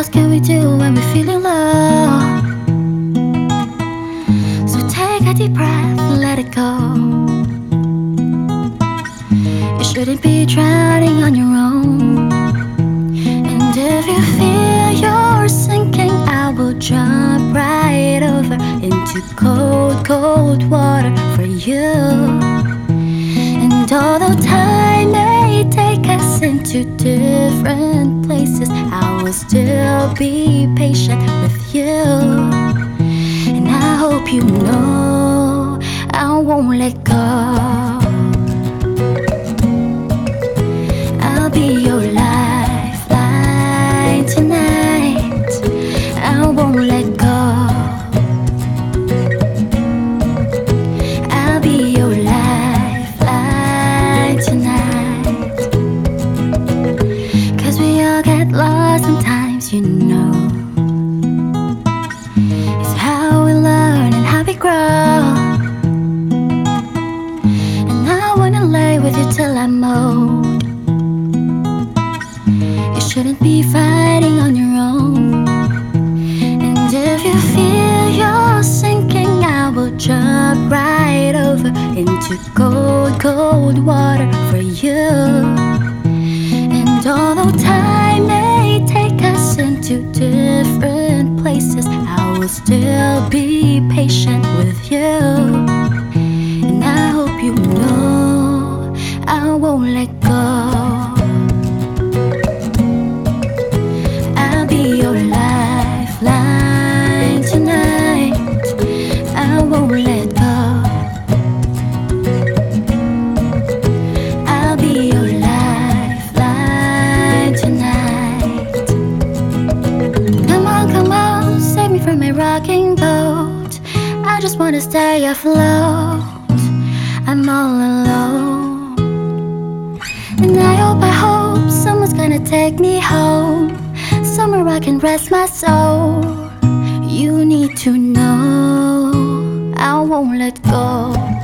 else can we do when we're feeling low? So take a deep breath and let it go. You shouldn't be drowning on your own. And if you feel you're sinking, I will jump right over into cold, cold water for you. And although time may take us into different places will still be patient with you. And I hope you know I won't let go. I'll be your lifeline tonight. I won't let go. I'll be your how we learn and how we grow. And I wanna lay with you till I'm old. You shouldn't be fighting on your own. And if you feel you're sinking, I will jump right over into cold, cold water for you. And although time may take us into different places, I still be patient with you. And I hope you know I won't let go. I'll be your lifeline tonight. I won't rocking boat. I just wanna stay afloat. I'm all alone. And I hope, I hope someone's gonna take me home. Somewhere I can rest my soul. You need to know I won't let go.